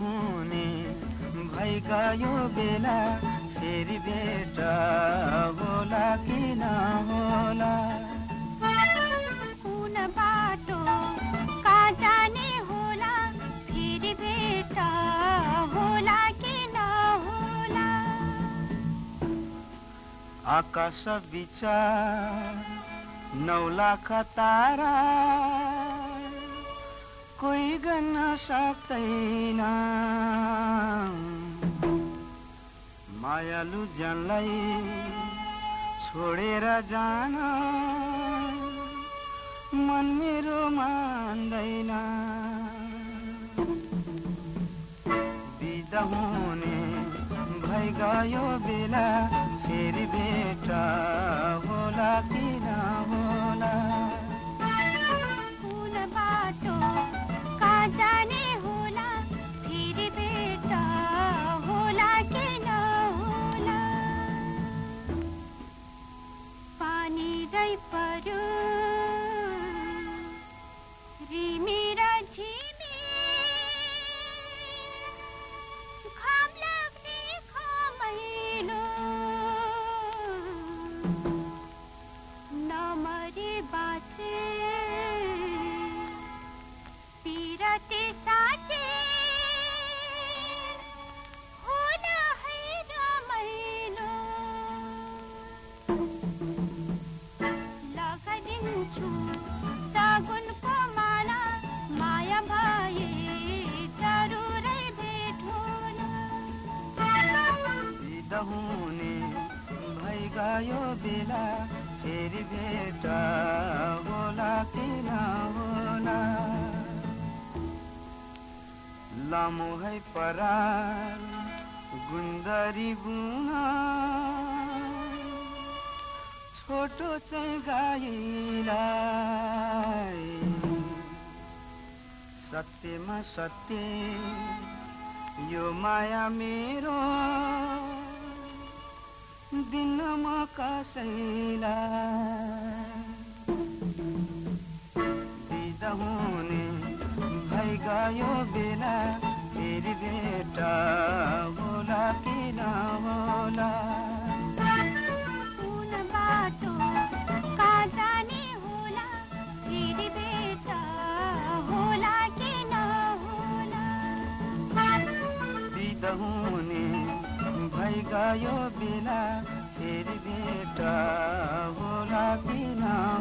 हुने यो बेला फेरि भेट होला कि आकाश विचार नौ लाख तारा कोही गर्न सक्दैन मायालु जनलाई छोडेर जान मन मेरो मान्दैन। बिदा हुने भइ गयो बेला फेरि भेट होला। कि होला जाने होला फेरि भेट होला कि नहोला? पानी रै पर्यो। गयो बेला फेरि भेट होला कि नहोला लामो है परार गुन्दरी बुना छोटो चाहिँ गाईलाई सत्यमा सत्य यो माया मेरो। दिन म कसैलाई भइ गयो बेला फेरि भेट होला कि नहोला बाटो कहाँ जाने होला फेरि भेट होला कि नहोला